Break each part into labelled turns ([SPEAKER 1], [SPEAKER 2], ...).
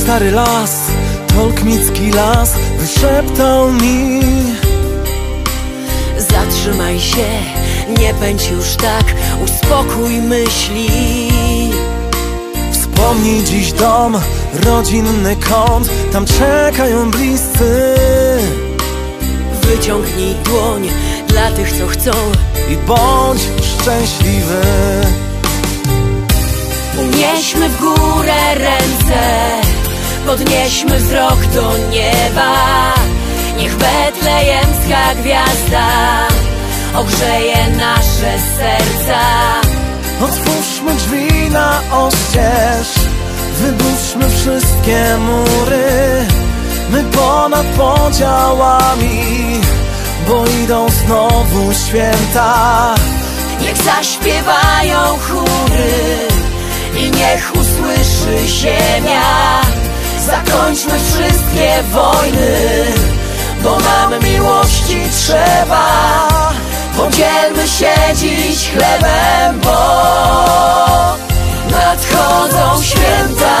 [SPEAKER 1] stary las, tolkmicki las wyszeptał mi.
[SPEAKER 2] Zatrzymaj się, nie pędź już tak, uspokój myśli.
[SPEAKER 1] Wspomnij dziś dom, rodzinny kąt, tam czekają bliscy.
[SPEAKER 2] Wyciągnij dłoń dla tych, co chcą.
[SPEAKER 1] I bądź szczęśliwy.
[SPEAKER 2] Unieśmy w górę ręce Podnieśmy wzrok do nieba. Niech betlejemska gwiazda. Ogrzeje nasze serca.
[SPEAKER 1] Otwórzmy drzwi na oścież. Wyburzmy wszystkie mury. My ponad podziałami Bo idą znowu święta.
[SPEAKER 2] Niech zaśpiewają chóry I niech usłyszy ziemia Zakończmy wszystkie wojny Bo nam miłości trzeba. Podzielmy się dziś chlebem, bo Nadchodzą Święta,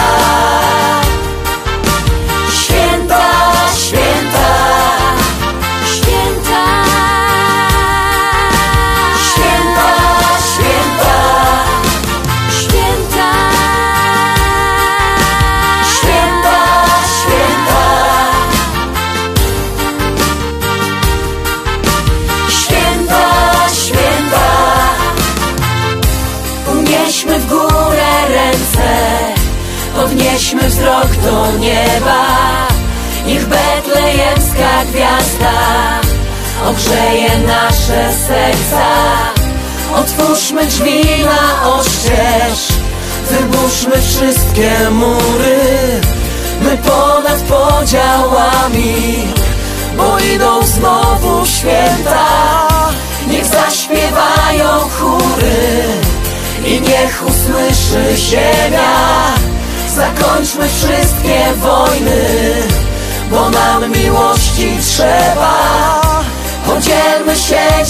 [SPEAKER 2] Unieśmy w górę ręce Podnieśmy wzrok do nieba. Niech betlejemska gwiazda Ogrzeje nasze serca. Otwórzmy drzwi na oścież
[SPEAKER 1] Wyburzmy wszystkie mury. My ponad podziałami
[SPEAKER 2] Bo idą znowu święta. Niech zaśpiewają chóry I niech usłyszy ziemia Zakończmy wszystkie wojny Bo nam miłości trzeba. Podzielmy się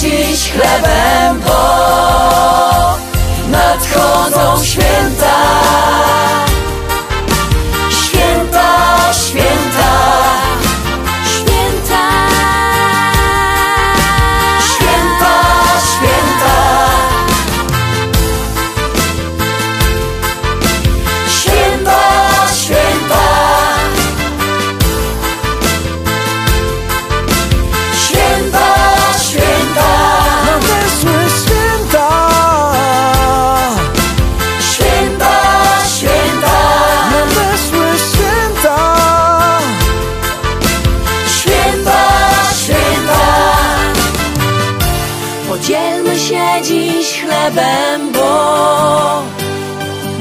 [SPEAKER 2] chlebem, bo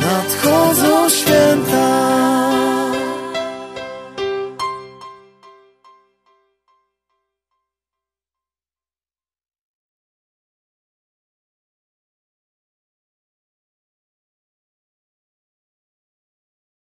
[SPEAKER 2] nadchodzą święta.